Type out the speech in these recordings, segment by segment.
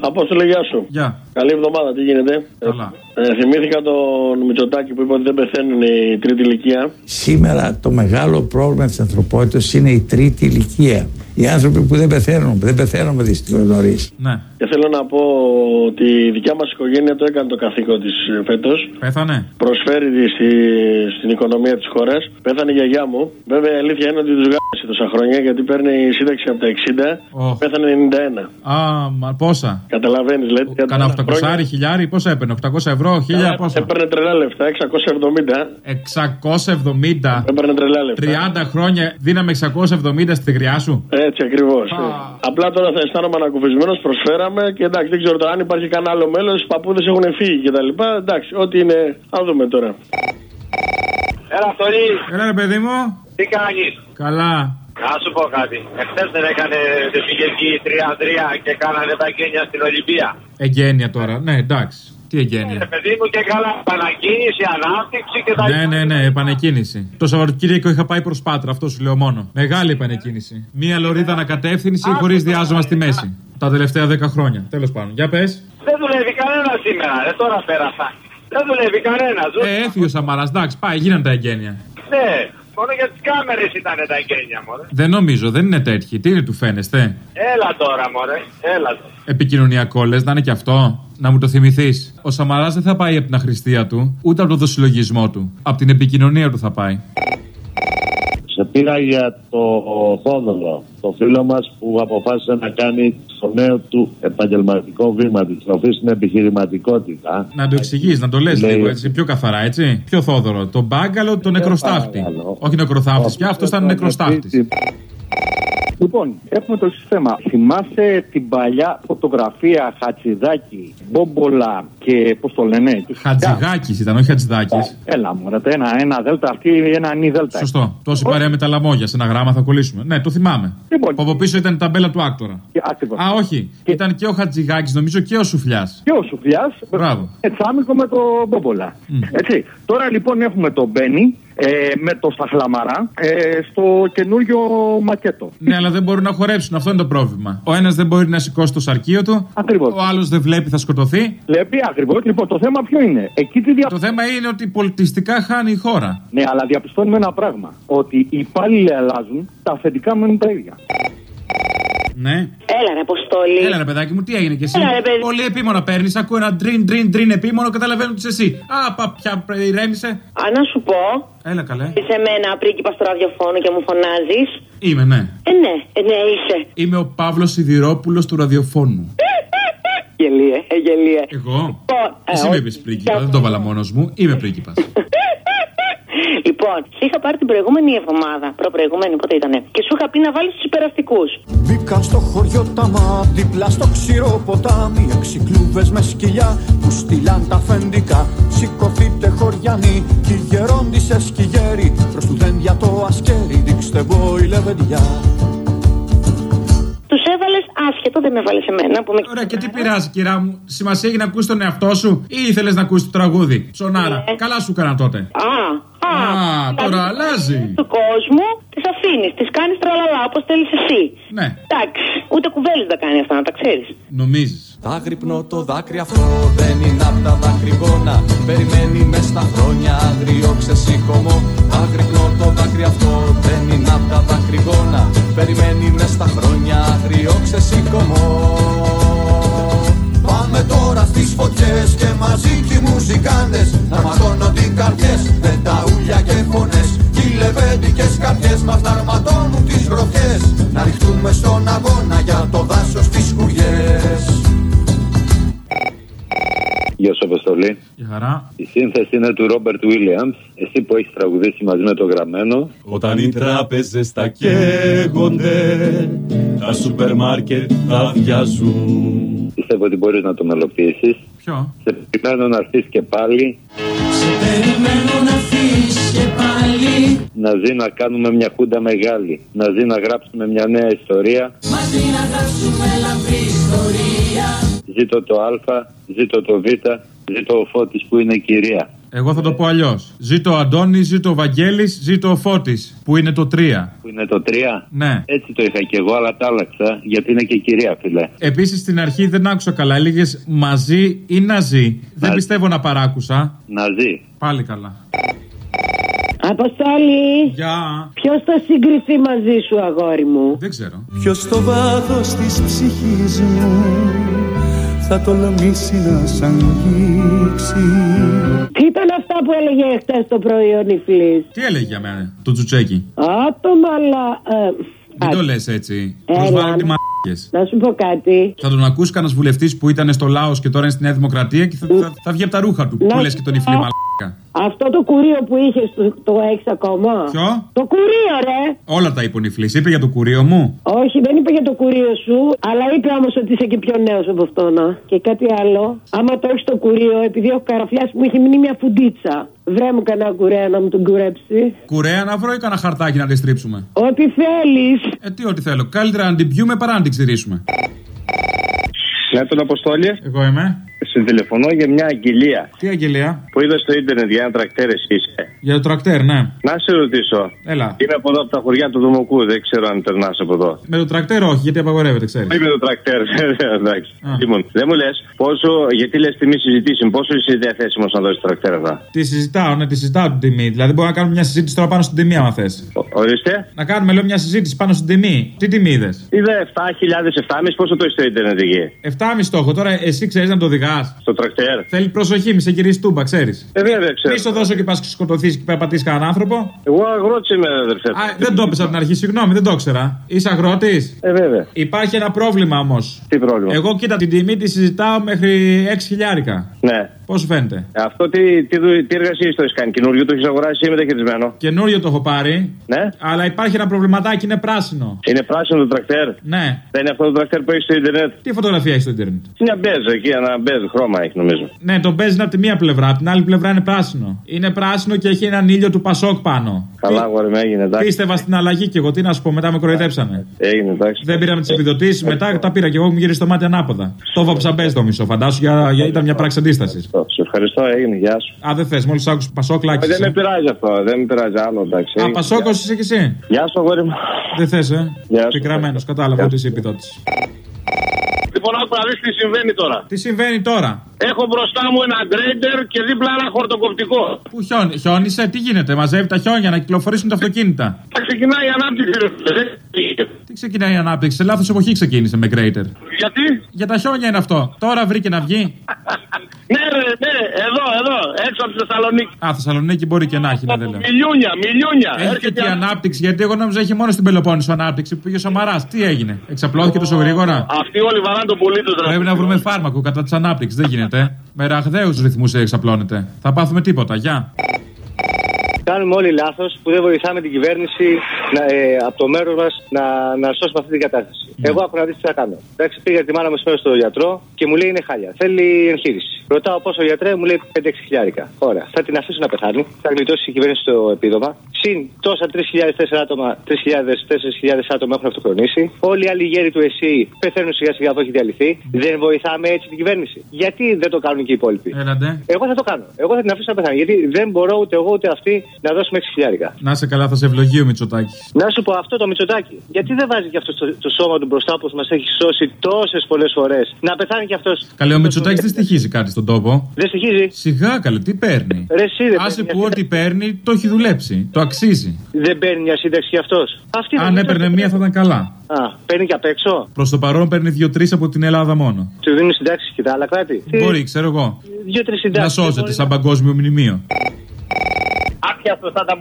Απόστολε, γεια σου. Γεια. Καλή εβδομάδα, τι γίνεται; Καλά. Ε, θυμήθηκα τον Μητσοτάκη που είπε ότι δεν πεθαίνουν η τρίτη ηλικία. Σήμερα το μεγάλο πρόβλημα της ανθρωπότητας είναι η τρίτη ηλικία. Οι άνθρωποι που δεν πεθαίνουν, που δεν πεθαίνουμε δυστυχώς νωρίς. Ναι. Και θέλω να πω ότι η δικιά μας οικογένεια το έκανε το καθήκον της φέτος. Πέθανε; Προσφέρει στη, στην οικονομία της χώρας. Πέθανε η γιαγιά μου. Βέβαια η αλήθεια είναι ότι τους γάμισε τόσα χρόνια γιατί παίρνει σύνταξη από τα 60. Οχ. Πέθανε 91. Α, μα πόσα; Καταλαβαίνεις, λέει. Κάνα 800 χιλιάρι, πόσα έπαιρνε, 800 ευρώ, 1000 πόσα; Έπαιρνε τρελά λεφτά, 670. 670. Έπαιρνε τρελά λεφτά. 30 χρόνια δίναμε 670 στη γριά σου; Έτσι ακριβώς. Απλά τώρα θα αισθάνομαι ανακουφισμένος, προσφέραμε και εντάξει, δεν ξέρω τώρα αν υπάρχει κανένα άλλο μέλος. Οι παππούδες έχουν φύγει κτλ. Εντάξει, ό,τι είναι. Α δούμε τώρα. Έλα, Θωρή, Έλα ρε παιδί μου. τι κάνεις; Καλά. Να σου πω κάτι. Εχθές δεν έκανε δεν πήγε εκεί 3-3 και κάνανε τα γένια στην Ολυμπία. Εγγένεια τώρα. Ναι, εντάξει. Τι Ε, εγγένεια. παιδί μου και καλά. Πανακίνηση, ανάπτυξη και τα Ναι, ναι, ναι, επανεκκίνηση. Το Σαββατοκύριακο είχα πάει προς Πάτρα, αυτό σου λέω μόνο. Μεγάλη επανεκκίνηση. Μία λωρίδα ανακατεύθυνση χωρίς διάζωμα στη μέση. Τα τελευταία 10 χρόνια. Τέλος πάντων. Για πες. Δεν δουλεύει κανένα σήμερα. Ε, τώρα πέρασα. Δεν δουλεύει κανένα. Ε, έφυγε ο Σαμαράς. Εντάξει, πάει, γίνανε τα εγγένεια. Ναι, μόνο για τις κάμερες ήταν τα γένια, μωρέ. Δεν νομίζω, δεν είναι τέτοιοι. Τι είναι του φαίνεστε; Έλα τώρα, μωρέ. Έλα τώρα. Επικοινωνιακό λες, να είναι και αυτό. Να μου το θυμηθείς. Ο Σαμαράς δεν θα πάει από την αχρηστία του, ούτε από το δοσυλλογισμό του. Από την επικοινωνία του θα πάει. Σε πήρα για το Θόδωρο, το φίλο μας που αποφάσισε να κάνει το νέο του επαγγελματικό βήμα, τη στροφή στην επιχειρηματικότητα. Να το εξηγείς, να το λες Λέει- λίγο έτσι, πιο καθαρά, έτσι. Πιο θόδωρο. Τον μπάγκαλο, τον νεκροστάχτη. παρακαλώ. Όχι νεκροθάφτης πια, αυτός ήταν νεκροστάχτη. Λοιπόν, έχουμε το εξή θέμα. Θυμάσαι την παλιά φωτογραφία Χατσιδάκη, Μπόμπολα και πώς το λένε. τους Χατζηγάκη ήταν, όχι Χατζηδάκης. Έλα μου, ρε, ένα, ένα δέλτα αυτή, ένα νι δέλτα. Σωστό. Τόση παρέα με τα λαμόγια. Σε ένα γράμμα θα κολλήσουμε. Ναι, το θυμάμαι. Λοιπόν. Που από πίσω ήταν η ταμπέλα του άκτορα. Και Ακριβώς. Α, όχι. Ήταν και ο Χατζηγάκης, νομίζω και ο Σουφλιάς. Και ο Σουφλιάς. Μπράβο. Ετσάμικο με το Μπόμπολα. Έτσι. Τώρα λοιπόν έχουμε τον Μπένι ε, με το Σταχλαμαρά ε, στο καινούριο μακέτο. Ναι, αλλά δεν μπορούν να χορέψουν. Αυτό είναι το πρόβλημα. Ο ένας δεν μπορεί να σηκώσει το σαρκείο του. Ακριβώς. Ο άλλος δεν βλέπει, θα σκοτωθεί. Βλέπει ακριβώς. Λοιπόν, το θέμα ποιο είναι; Εκεί τι δια... Το θέμα είναι ότι πολιτιστικά χάνει η χώρα. Ναι, αλλά διαπιστώνουμε ένα πράγμα. Ότι οι υπάλληλοι αλλάζουν, τα αφεντικά μένουν τα ίδια. Ναι. Έλα ρε Αποστόλη. Έλα ρε παιδάκι μου, τι έγινε κι εσύ; Έλα, ρε, παιδί. Πολύ επίμονο παίρνεις. Ακούω ένα ντριν, ντριν, ντριν επίμονο. Καταλαβαίνω ότι είσαι εσύ. Α, πα, πια ηρέμησε. Α, να σου πω, Έλα καλέ. είσαι μένα πρίγκιπα στο ραδιοφώνο και μου φωνάζεις. Είμαι, ναι. Ε, ναι, ε, ναι, είσαι. Είμαι ο Παύλος Σιδηρόπουλος του ραδιοφώνου. Γελίε, ε, γελίε. Εγώ; Λοιπόν, ε, Εσύ με όχι. είπες πρίγκιπα, δεν το βάλα μόνος μου. Είμαι πρίγκιπας. Λοιπόν, σε είχα πάρει την προηγούμενη εβδομάδα, προπροηγούμενη, πότε ήτανε, και σου είχα πει να βάλεις τους υπεραστικού. Μπήκαν στο χωριό τα μα, δίπλα στο ξηρό ποτάμι Έξι κλούβες με σκυλιά που στείλαν τα αφεντικά Σηκωθείτε χωριανοί, κι οι γερόντισες κι οι γέροι Προς του δέντια το ασκέρι, δείξτε μπόι λεβεντιά Τους έβαλες άσχετο, δεν με έβαλε εμένα που με. Ωραία, και τι πειράζει, κυρά μου. Σημασία έχει να ακούσει τον εαυτό σου ή ήθελες να ακούσεις το τραγούδι; Ψωνάρα. Ναι. Καλά σου έκανα τότε. Α, α, Α, τώρα δηλαδή, αλλάζει. Του κόσμου τις αφήνεις, τις κάνεις τραλαλά όπως θέλεις εσύ. Ναι, Εντάξει, ούτε κουβέλε δεν κάνει αυτά, να τα ξέρεις. νομίζεις. Άγρυπνο το δάκρυ αυτό δεν είναι απ' τα δάκρυγόνα Περιμένει μες στα χρόνια άγριο ξεσήκωμο Άγρυπνο το δάκρυ αυτό δεν είναι απ' τα δάκρυγόνα Περιμένει μες στα χρόνια άγριο ξεσήκωμο Πάμε τώρα στις φωτιές και μαζί κι οι μουζικάντες Να ματώνονται οι καρδιές με τα ούλια και φωνές Κι οι λεβέντικες καρδιές μας να αρματώνουν τις γροθιές Να ρηχτούμε στον αγώνα για το δάσος τις σκουριές Γεια σου, Αποστολή. Για χαρά. Η σύνθεση είναι του Ρόμπερτ Βίλιαμς. Εσύ που έχεις τραγουδήσει μαζί με το γραμμένο. Όταν οι τράπεζες τα καίγονται, τα σούπερ μάρκετ αδειάζουν. Πιστεύω ότι μπορείς να το μελοποιήσεις. Ποιο; Σε περιμένω να έρθεις και πάλι. Σε περιμένω να φύγεις και πάλι Να ζει να κάνουμε μια χούντα μεγάλη. Να ζει να γράψουμε μια νέα ιστορία. Μαζί να γράψουμε λαμπρή ιστορία Ζήτω το Α, ζήτω το Β, ζήτω ο Φώτης που είναι κυρία. Εγώ θα το πω αλλιώς. Ζήτω ο Αντώνης, ζήτω ο Βαγγέλης, ζήτω ο Φώτης, που είναι το 3. Που είναι το 3. Ναι. Έτσι το είχα και εγώ, αλλά τα άλλαξα. Γιατί είναι και κυρία, φίλε. Επίσης στην αρχή δεν άκουσα καλά. Έλεγες μαζί ή να ζει. Δεν πιστεύω να παράκουσα. Να ζει. Πάλι καλά. Αποστόλη! Γεια! Ποιος θα συγκριθεί μαζί σου, αγόρι μου; Δεν ξέρω. Ποιος στο βάθος της ψυχής μου θα τολμήσει να σ' αγγίξει; Τι ήταν αυτά που έλεγε χτε το πρωί ο Νιφλής. Τι έλεγε για μένα, το τσουτσέκι. Άτομα, αλλά. ε, Μην το λες έτσι. Έλα, Προσβάλλονται ναι. Μαλάκες. να σου πω κάτι. Θα τον ακούσει κανένας βουλευτής που ήταν στο Λάος και τώρα είναι στη Νέα Δημοκρατία και θα, θα, θα βγει από τα ρούχα του. Να Που λες σου και τον πω. υφλή μαλάκα. Αυτό το κουρίο που είχες το, το έχεις ακόμα; Ποιο; Το κουρίο, ρε! Όλα τα είπε ο Νιφλής. Είπε για το κουρίο μου. Όχι, δεν είπε για το κουρίο σου, αλλά είπε όμως ότι είσαι και πιο νέος από αυτό να. Και κάτι άλλο. Άμα το έχεις το κουρίο, επειδή έχω καραφιάσει, μου έχει μείνει μια φουντίτσα. Βρέ μου κανένα κουρέα να μου τον κουρέψει. Κουρέα να βρω ή κανένα χαρτάκι να τη στρίψουμε. Ό,τι θέλεις. Ε, τι ό,τι θέλω. Καλύτερα να την πιούμε παρά να την ξηρίσουμε. Ναι, τον Αποστόλη. Εγώ είμαι. Σε τηλεφωνώ για μια αγγελία Τι αγγελία; που είδα στο ίντερνετ για ένα τρακτέρ εσύ είσαι. Για το τρακτέρ, ναι. Να σε ρωτήσω. Έλα. Είμαι από εδώ από τα χωριά του Δομοκού, δεν ξέρω αν περνάς από εδώ. Με το τρακτέρ όχι, γιατί απαγορεύεται, ξέρεις. Όχι με το τρακτέρ, εντάξει. Α. Λοιπόν, δεν μου λες πόσο, γιατί λες τιμή συζητήσεων, πόσο είσαι διαθέσιμος να δώσεις τρακτέρ αυτά; Τη συζητάω, ναι, τη συζητάω την τιμή. Δηλαδή μπορούμε να κάνουμε μια συζήτηση τώρα πάνω στην τιμή, άμα θες. Ορίστε. Να κάνουμε, λέω, μια συζήτηση πάνω στην τιμή. Τι τιμή είδες; Είδα 7.000, 7.500 πόσο το έχεις στο ίντερνετ εκεί; 7,5 το έχω. Τώρα εσύ ξέρεις να το οδηγάς; Στο τρακτέρ. Θέλει προσοχή, μη σε γυρίσει τούμπα, ξέρεις. Ε, βέβαια, ξέρω. Μη στο δώσω και πας σκοτωθείς και περπατήσει κανέναν άνθρωπο. Εγώ αγρότης είμαι, αδερφέ. Α, δεν το έπεσα από την αρχή, συγγνώμη, δεν το ήξερα. Είσαι αγρότης; Ε, βέβαια. Υπάρχει ένα πρόβλημα όμως. Τι πρόβλημα; Εγώ κοίτα την τιμή τη συζητάω μέχρι 6 χιλιάρικα. Ναι. Πώς σου φαίνεται; Αυτό τι, τι, δου- τι εργασίε το έχεις κάνει, καινούριο, το έχεις αγοράσει ή μεταχειρισμένο. Καινούριο το έχω πάρει. Ναι. Αλλά υπάρχει ένα προβληματάκι, είναι πράσινο. Είναι πράσινο το τρακτέρ; Ναι. Δεν είναι αυτό το τρακτέρ που έχεις στο Ιντερνετ. Τι φωτογραφία έχεις στο Ιντερνετ. Είναι μια μπέζ εκεί, ένα μπέζ χρώμα έχει νομίζω. Ναι, το παίζει από τη μία πλευρά, από την άλλη πλευρά είναι πράσινο. Είναι πράσινο και έχει έναν ήλιο του Πασόκ πάνω. Καλά, αγόρι μου, έγινε εντάξει. Πίστευα στην αλλαγή και εγώ τι να σου πω, μετά με κοροϊδέψανε. Έγινε εντάξει. Δεν πήραμε τις επιδοτήσεις, μετά τα πήρα και εγώ μου γύρισε το μάτι ανάποδα. Το βάψα μπε το μισό, φαντάσου, για, για, ήταν μια πράξη αντίστασης. Σε ευχαριστώ, έγινε, γεια σου. Α, δεν θες, μόλις άκουσες Πασόκ, Ε, λάκι. Δεν με πειράζει αυτό, δεν με πειράζει άλλο, εντάξει. Α, έγινε. Πασόκο είσαι κι εσύ; Γεια σου, αγόρι μου. Δεν θες, ε; Γεια σου. Πικραμένο, κατάλαβα ότι είσαι επιδότηση. Λοιπόν, άκου να δεις τι συμβαίνει τώρα. Τι συμβαίνει τώρα; Έχω μπροστά μου ένα γκρέιντερ και δίπλα ένα χορτοκοπτικό. Πού χιόνι, χιόνισε, τι γίνεται, μαζεύει τα χιόνια να κυκλοφορήσουν τα αυτοκίνητα. Θα ξεκινάει η ανάπτυξη. ρε φίλε. Τι ξεκινάει η ανάπτυξη, σε λάθος εποχή ξεκίνησε με Greater. Γιατί; Για τα χιόνια είναι αυτό. Τώρα βρήκε να βγει. Ναι, ρε, ναι, εδώ, εδώ, έξω από τη Θεσσαλονίκη. Α, Θεσσαλονίκη μπορεί και να έχει, να δεν λέω. Μιλιούνια, μιλιούνια. Έχει και Έρχεται τι α- ανάπτυξη, γιατί εγώ νόμιζα έχει μόνο στην Πελοπόννησο ανάπτυξη που πήγε ο Σαμαράς. Τι έγινε, εξαπλώθηκε τόσο γρήγορα; Αυτοί όλοι βαράνε τον πολίτη τους. Πρέπει να βρούμε φάρμακο κατά της ανάπτυξης, δεν γίνεται. Με ραγδαίους ρυθμούς εξαπλώνεται. Θα πάθουμε τίποτα, γεια. Κάνουμε όλοι λάθος που δεν βοηθάμε την κυβέρνηση να, ε, από το μέρος μας να, να σώσουμε αυτή την κατάσταση. Εγώ έχω να δεις τι θα κάνω. Εντάξει, πήγα τη μάνα μου σήμερα στο γιατρό και μου λέει είναι χάλια. Θέλει εγχείρηση. Ρωτάω πόσο γιατρέ, μου λέει 5-6 χιλιάρικα. Ωραία. Θα την αφήσω να πεθάνει. Θα γλιτώσει η κυβέρνηση το επίδομα. Συν τόσα 3.000-4 άτομα, 3.000-4.000 άτομα έχουν αυτοχρονήσει. Όλοι οι άλλοι γέροι του ΕΣΥ πεθαίνουν σιγά σιγά που έχει διαλυθεί. Δεν βοηθάμε έτσι την κυβέρνηση. Γιατί δεν το κάνουν και οι υπόλοιποι; Έλαντε. Εγώ θα το κάνω. Εγώ θα την αφήσω να πεθάνει. Γιατί δεν μπορώ ούτε εγώ ούτε αυτή να δώσουμε 6 χιλιάρικα. Να σε καλά, θα σε ευλογεί ο Μητσοτάκης. Να σου πω αυτό το Μητσοτάκι. Γιατί δεν βάζει και αυτός το, το σώμα του μπροστά που μας έχει σώσει τόσες πολλές φορές. Να πεθάνει κι αυτός. Καλέ, ο Μητσοτάκης δεν στοιχίζει κάτι στον τόπο. Δεν στοιχίζει. Σιγά, καλέ, τι παίρνει; Ρε, εσύ δεν Άσε παίρνει που ό,τι παίρνει το έχει δουλέψει. Το αξίζει. Δεν παίρνει μια σύνταξη κι αυτός. Αν έπαιρνε μία θα ήταν καλά. Α, παίρνει και απ' έξω. Προς το παρόν παίρνει δύο-τρεις από την Ελλάδα μόνο. Του δίνουν συντάξεις και τα άλλα κράτη. Μπορεί, ξέρω εγώ. Δύο-τρεις Να συντάξει. σώζεται σαν παγκόσμιο μνημείο. Άπιαστο σαν τα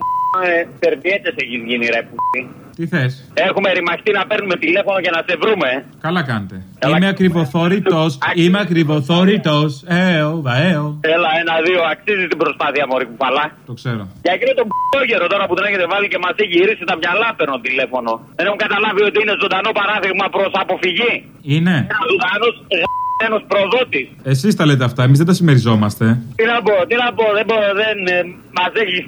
σερβιέτε έχει γίνει ρε πούτι. Τι θες; Έχουμε ρημαχτεί να παίρνουμε τηλέφωνο για να σε βρούμε. Καλά κάνετε. Είμαι ακριβοθόρητος. Είμαι ακριβοθόρητος. Έω, βαέω. Έλα, ένα-δύο, αξίζει την προσπάθεια, Μωρή κουφαλά. Το ξέρω. Για εκείνο τον π***γερο τώρα που τον έχετε βάλει και μας έχει γυρίσει τα μυαλά παίρνω τηλέφωνο. Δεν έχουν καταλάβει ότι είναι ζωντανό παράδειγμα προς αποφυγή. Είναι. Ένας ζωντανός ένα προδότης. Εσείς τα λέτε αυτά, εμείς δεν τα συμμεριζόμαστε. Τι να πω, τι να πω, δεν μπορώ, δεν ε, μας έχει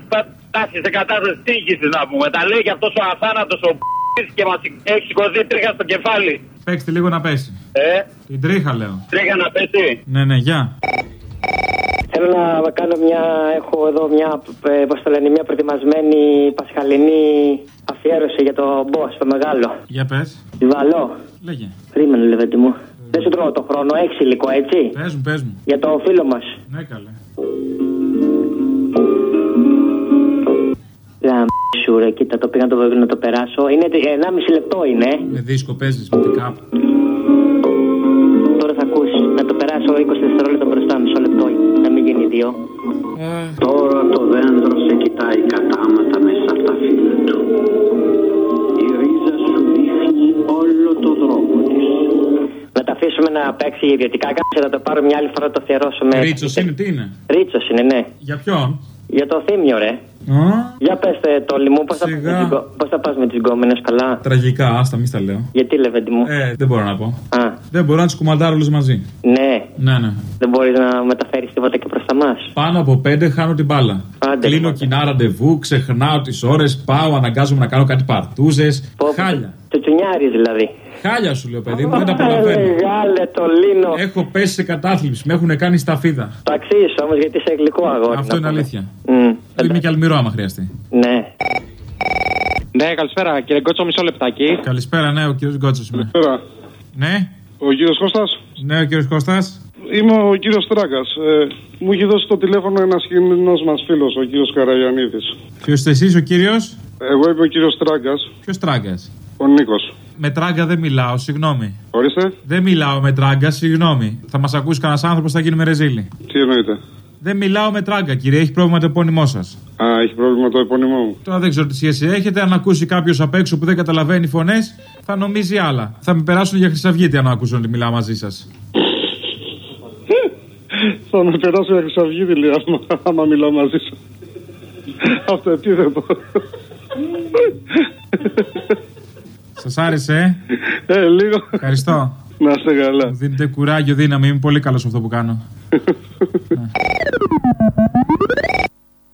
φτάσει σε κατάσταση τύχηση να πούμε. Τα λέει και αυτός ο αθάνατος ο π***ης και μας έχει σηκωθεί τρίχα στο κεφάλι. Παίξτε λίγο να πέσει. Ε, Την τρίχα λέω. τρίχα να πέσει. Ναι, ναι, γεια. Θέλω να κάνω μια. Έχω εδώ μια, ε, πώς το λένε, μια προετοιμασμένη πασχαλινή αφιέρωση για το boss, το μεγάλο. Για πες. Βαλό. Λέγε. Περίμενε, Λεβέντι μου. Δεν σου τρώω το χρόνο, έχεις υλικό, έτσι; Πες μου, πες μου. Για το φίλο μας. Ναι, καλέ. Γαμίσου ρε, κοίτα το πήγα να το, να το περάσω. Είναι 1,5 λεπτό είναι. Με δίσκο παίζεις με την κάπου. Τώρα θα ακούσεις. Να το περάσω 20 δευτερόλεπτα μπροστά, μισό λεπτό. Να μην γίνει δύο. Τώρα το δέντρο σε κοιτάει κατάματα μέσα από τα φύλλα του. Η ρίζα σου δείχνει όλο το δρόμο της. Να τα αφήσουμε να παίξει ιδιωτικά. Κάτσε να το πάρω μια άλλη φορά να το αφιερώσουμε. Ρίτσος είναι, τι είναι; Ρίτσος είναι, ναι. Για ποιον; Για το θύμιο, ρε. Για πέστε το λιμού, πώς θα, πας με τις γκο- πώς θα πας με τις γκόμενες, καλά; Τραγικά, άστα, μη στα λέω. Γιατί λεβέντι μου; Ε, δεν μπορώ να πω. Α, Δεν μπορώ να τους κουμαντάρω όλους μαζί. ναι. Ναι, ναι. Δεν μπορείς να μεταφέρεις τίποτα και προς τα μας; Πάνω από πέντε χάνω την μπάλα. Κλείνω κοινά ραντεβού, ξεχνάω τις ώρες, πάω, αναγκάζομαι να κάνω κάτι παρτούζες. Χάλια. Τσουτσουνιάρη δηλαδή. Χάλια σου λέω, παιδί μου, δεν τα προλαβαίνω. Μεγάλε το λίνο. Έχω πέσει σε κατάθλιψη, με έχουν κάνει σταφίδα. Το αξίζει όμως γιατί είσαι γλυκό αγόρι. Αυτό να είναι πούμε. αλήθεια. Μμ. Είμαι και αλμυρό άμα χρειαστεί. Ναι. Ναι, καλησπέρα κύριε Γκότσο, μισό λεπτάκι. Καλησπέρα, ναι, ο κύριος Γκότσος είμαι. Καλησπέρα. Ναι, Ο κύριος Κώστας. ναι, ο κύριος Κώστας. Είμαι ο κύριος Τράγκας. Ε, μου έχει δώσει το τηλέφωνο ένας κοινός μας φίλος, ο κύριος Καραγιανίδης. Ποιος είστε εσείς, ο κύριος; Εγώ είμαι ο κύριος Τράγκας. Ποιος τράγκας; Ο Νίκος. Με τράγκα δεν μιλάω, συγγνώμη. Ορίστε. Δεν μιλάω με τράγκα, συγγνώμη. Θα μας ακούσει κανένας άνθρωπος, θα γίνουμε ρεζίλοι. Τι εννοείτε. Δεν μιλάω με τράγκα, κύριε, έχει πρόβλημα το επώνυμό σας. Α, έχει πρόβλημα το επώνυμό μου. Τώρα δεν ξέρω τι σχέση έχετε. Αν ακούσει κάποιος απ' έξω που δεν καταλαβαίνει φωνές, θα νομίζει άλλα. Θα με περάσουν για χρυσαυγίτη αν ακούσουν ότι μιλάω μαζί σας. Θα με περάσω για Χρυσαυγήτη, λέει, άμα, άμα μιλάω μαζί σας. Αυτό επίθετο. Σας άρεσε, ε; Ε, λίγο. Ευχαριστώ. Να είστε καλά. Μου δίνετε κουράγιο, δύναμη. Είμαι πολύ καλός σε αυτό που κάνω. Ναι.